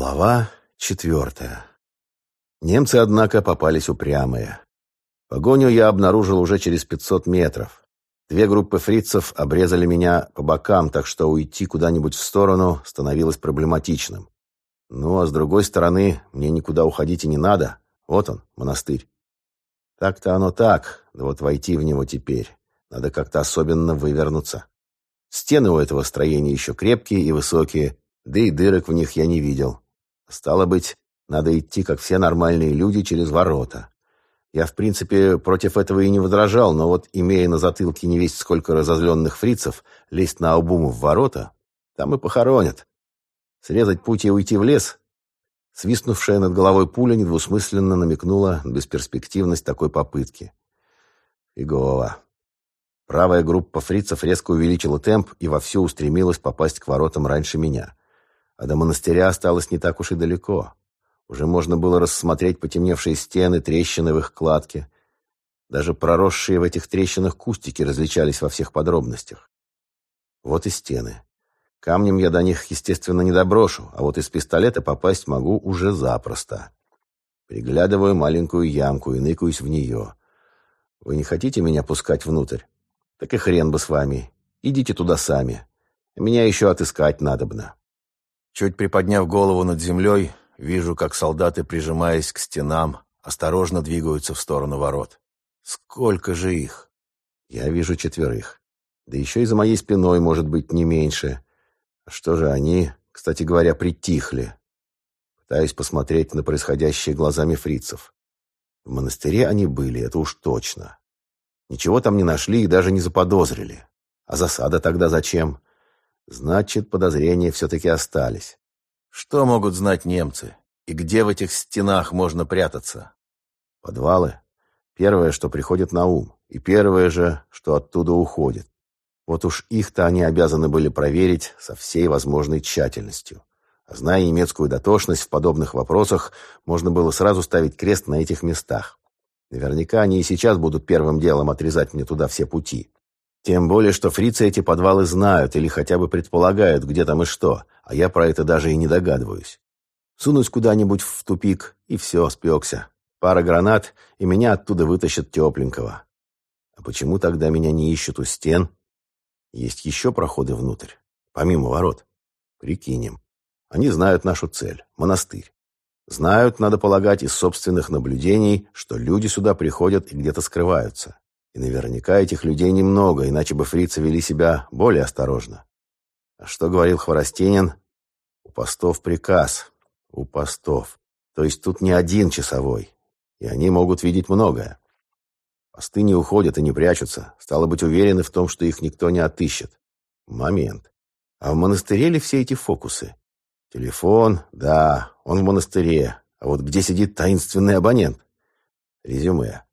Глава четвертая. Немцы, однако, попались упрямые. Погоню я обнаружил уже через 500 метров. Две группы фрицев обрезали меня по бокам, так что уйти куда-нибудь в сторону становилось проблематичным. Ну, а с другой стороны, мне никуда уходить и не надо. Вот он, монастырь. Так-то оно так, да вот войти в него теперь. Надо как-то особенно вывернуться. Стены у этого строения еще крепкие и высокие, да и дырок в них я не видел. Стало быть, надо идти, как все нормальные люди, через ворота. Я, в принципе, против этого и не возражал, но вот, имея на затылке не весть сколько разозленных фрицев, лезть на обум в ворота, там и похоронят. Срезать путь и уйти в лес? Свистнувшая над головой пуля недвусмысленно намекнула на бесперспективность такой попытки. Фигово. Правая группа фрицев резко увеличила темп и вовсю устремилась попасть к воротам раньше меня а до монастыря осталось не так уж и далеко. Уже можно было рассмотреть потемневшие стены, трещины в их кладке. Даже проросшие в этих трещинах кустики различались во всех подробностях. Вот и стены. Камнем я до них, естественно, не доброшу, а вот из пистолета попасть могу уже запросто. Приглядываю маленькую ямку и ныкаюсь в нее. Вы не хотите меня пускать внутрь? Так и хрен бы с вами. Идите туда сами. Меня еще отыскать надобно. Чуть приподняв голову над землей, вижу, как солдаты, прижимаясь к стенам, осторожно двигаются в сторону ворот. Сколько же их? Я вижу четверых. Да еще и за моей спиной, может быть, не меньше. Что же они, кстати говоря, притихли? Пытаюсь посмотреть на происходящее глазами фрицев. В монастыре они были, это уж точно. Ничего там не нашли и даже не заподозрили. А засада тогда зачем? Значит, подозрения все-таки остались. Что могут знать немцы? И где в этих стенах можно прятаться? Подвалы. Первое, что приходит на ум. И первое же, что оттуда уходит. Вот уж их-то они обязаны были проверить со всей возможной тщательностью. А зная немецкую дотошность в подобных вопросах, можно было сразу ставить крест на этих местах. Наверняка они и сейчас будут первым делом отрезать мне туда все пути. Тем более, что фрицы эти подвалы знают или хотя бы предполагают, где там и что, а я про это даже и не догадываюсь. Сунусь куда-нибудь в тупик, и все, спекся. Пара гранат, и меня оттуда вытащат тепленького. А почему тогда меня не ищут у стен? Есть еще проходы внутрь, помимо ворот. Прикинем. Они знают нашу цель — монастырь. Знают, надо полагать, из собственных наблюдений, что люди сюда приходят и где-то скрываются. И наверняка этих людей немного, иначе бы фрицы вели себя более осторожно. А что говорил Хворостенин? У постов приказ. У постов. То есть тут не один часовой. И они могут видеть многое. Посты не уходят и не прячутся. Стало быть, уверены в том, что их никто не отыщет. Момент. А в монастыре ли все эти фокусы? Телефон, да, он в монастыре. А вот где сидит таинственный абонент? Резюме.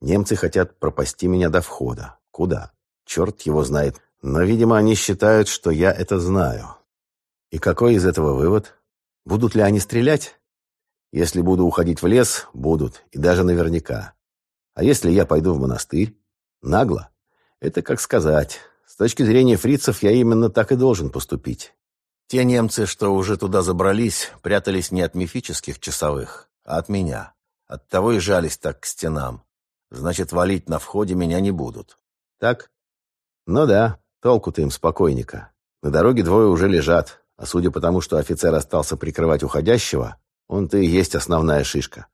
Немцы хотят пропасти меня до входа. Куда? Черт его знает. Но, видимо, они считают, что я это знаю. И какой из этого вывод? Будут ли они стрелять? Если буду уходить в лес, будут, и даже наверняка. А если я пойду в монастырь? Нагло? Это как сказать. С точки зрения фрицев я именно так и должен поступить. Те немцы, что уже туда забрались, прятались не от мифических часовых, а от меня. Оттого и жались так к стенам. Значит, валить на входе меня не будут. Так? Ну да, толку-то им спокойника. На дороге двое уже лежат, а судя по тому, что офицер остался прикрывать уходящего, он-то и есть основная шишка.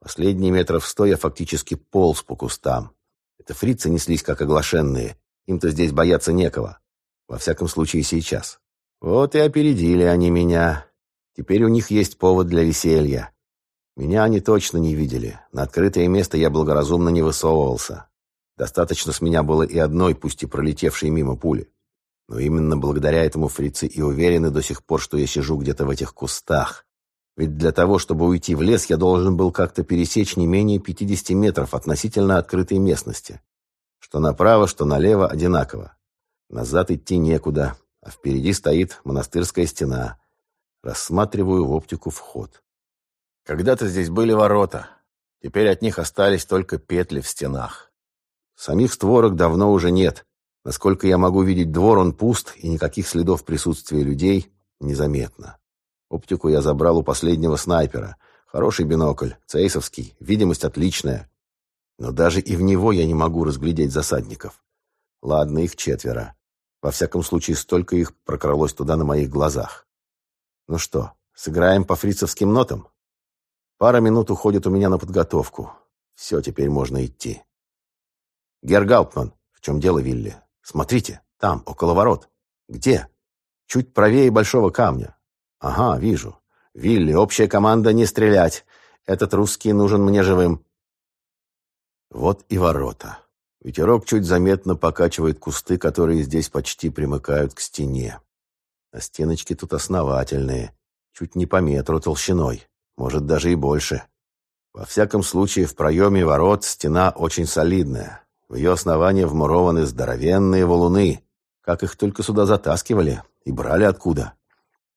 Последние метров сто я фактически полз по кустам. Это фрицы неслись как оглашенные. Им-то здесь бояться некого. Во всяком случае, сейчас. Вот и опередили они меня. Теперь у них есть повод для веселья. Меня они точно не видели. На открытое место я благоразумно не высовывался. Достаточно с меня было и одной, пусть и пролетевшей мимо пули. Но именно благодаря этому фрицы и уверены до сих пор, что я сижу где-то в этих кустах. Ведь для того, чтобы уйти в лес, я должен был как-то пересечь не менее 50 метров относительно открытой местности. Что направо, что налево одинаково. Назад идти некуда, а впереди стоит монастырская стена. Рассматриваю в оптику вход. Когда-то здесь были ворота. Теперь от них остались только петли в стенах. Самих створок давно уже нет. Насколько я могу видеть двор, он пуст, и никаких следов присутствия людей незаметно. Оптику я забрал у последнего снайпера. Хороший бинокль, цейсовский, видимость отличная. Но даже и в него я не могу разглядеть засадников. Ладно, их четверо. Во всяком случае, столько их прокралось туда на моих глазах. Ну что, сыграем по фрицевским нотам? Пара минут уходит у меня на подготовку. Все, теперь можно идти. Гергауптман, в чем дело, Вилли? Смотрите, там, около ворот. Где? Чуть правее большого камня. Ага, вижу. Вилли, общая команда не стрелять. Этот русский нужен мне живым. Вот и ворота. Ветерок чуть заметно покачивает кусты, которые здесь почти примыкают к стене. А стеночки тут основательные, чуть не по метру толщиной, может даже и больше. Во всяком случае, в проеме ворот стена очень солидная. В ее основании вмурованы здоровенные валуны, как их только сюда затаскивали и брали откуда.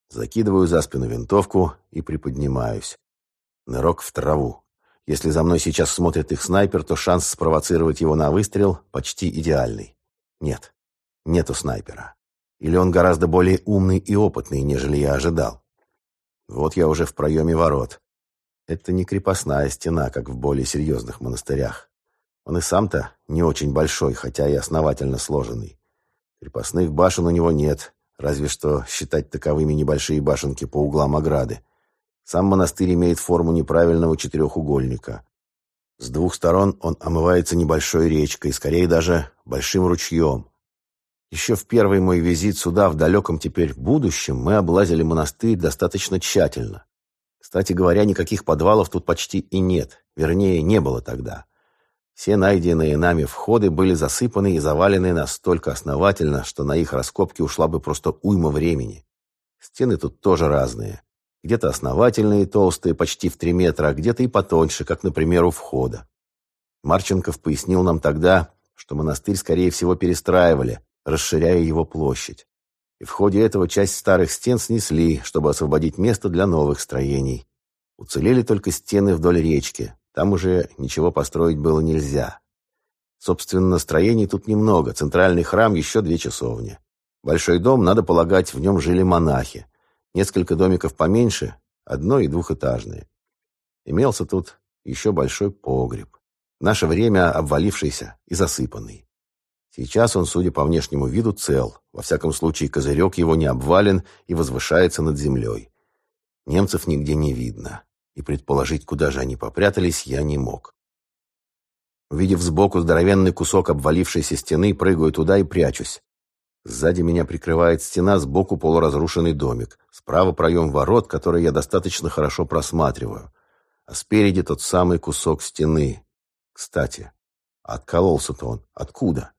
Закидываю за спину винтовку и приподнимаюсь. Нырок в траву. Если за мной сейчас смотрит их снайпер, то шанс спровоцировать его на выстрел почти идеальный. Нет, нету снайпера. Или он гораздо более умный и опытный, нежели я ожидал. Вот я уже в проеме ворот. Это не крепостная стена, как в более серьезных монастырях. Он и сам-то не очень большой, хотя и основательно сложенный. Крепостных башен у него нет, разве что считать таковыми небольшие башенки по углам ограды. Сам монастырь имеет форму неправильного четырехугольника. С двух сторон он омывается небольшой речкой, скорее даже большим ручьем. Еще в первый мой визит сюда, в далеком теперь будущем, мы облазили монастырь достаточно тщательно. Кстати говоря, никаких подвалов тут почти и нет, вернее, не было тогда. Все найденные нами входы были засыпаны и завалены настолько основательно, что на их раскопки ушла бы просто уйма времени. Стены тут тоже разные. Где-то основательные, толстые, почти в три метра, а где-то и потоньше, как, например, у входа. Марченков пояснил нам тогда, что монастырь, скорее всего, перестраивали, расширяя его площадь. И в ходе этого часть старых стен снесли, чтобы освободить место для новых строений. Уцелели только стены вдоль речки. Там уже ничего построить было нельзя. Собственно, строений тут немного. Центральный храм еще две часовни. Большой дом, надо полагать, в нем жили монахи. Несколько домиков поменьше, одно- и двухэтажные. Имелся тут еще большой погреб. В наше время обвалившийся и засыпанный. Сейчас он, судя по внешнему виду, цел. Во всяком случае, козырек его не обвален и возвышается над землей. Немцев нигде не видно, и предположить, куда же они попрятались, я не мог. Увидев сбоку здоровенный кусок обвалившейся стены, прыгаю туда и прячусь. Сзади меня прикрывает стена, сбоку полуразрушенный домик. Справа проем ворот, который я достаточно хорошо просматриваю. А спереди тот самый кусок стены. Кстати, откололся-то он. Откуда?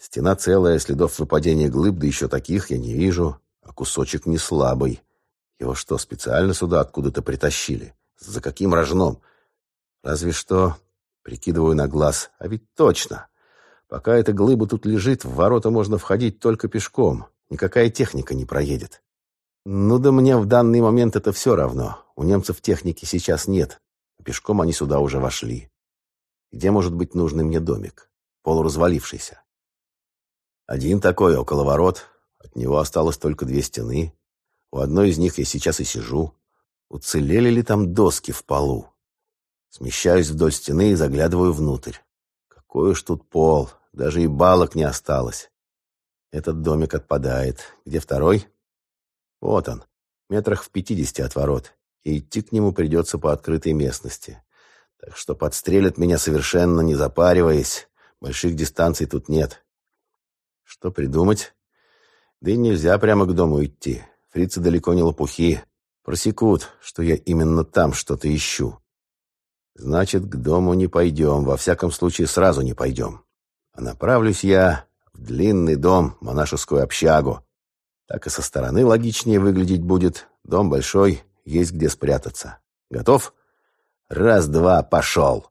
Стена целая, следов выпадения глыб, да еще таких я не вижу. А кусочек не слабый. Его что, специально сюда откуда-то притащили? За каким рожном? Разве что... Прикидываю на глаз. А ведь точно. Пока эта глыба тут лежит, в ворота можно входить только пешком. Никакая техника не проедет. Ну да мне в данный момент это все равно. У немцев техники сейчас нет. Пешком они сюда уже вошли. Где может быть нужный мне домик? Полуразвалившийся. Один такой, около ворот. От него осталось только две стены. У одной из них я сейчас и сижу. Уцелели ли там доски в полу? Смещаюсь вдоль стены и заглядываю внутрь. Какой уж тут пол. Даже и балок не осталось. Этот домик отпадает. Где второй? Вот он, метрах в пятидесяти от ворот. И идти к нему придется по открытой местности. Так что подстрелят меня совершенно не запариваясь. Больших дистанций тут нет. Что придумать? Да и нельзя прямо к дому идти. Фрицы далеко не лопухи. Просекут, что я именно там что-то ищу. Значит, к дому не пойдем. Во всяком случае, сразу не пойдем. А направлюсь я в длинный дом, монашескую общагу. Так и со стороны логичнее выглядеть будет. Дом большой, есть где спрятаться. Готов? Раз-два, пошел.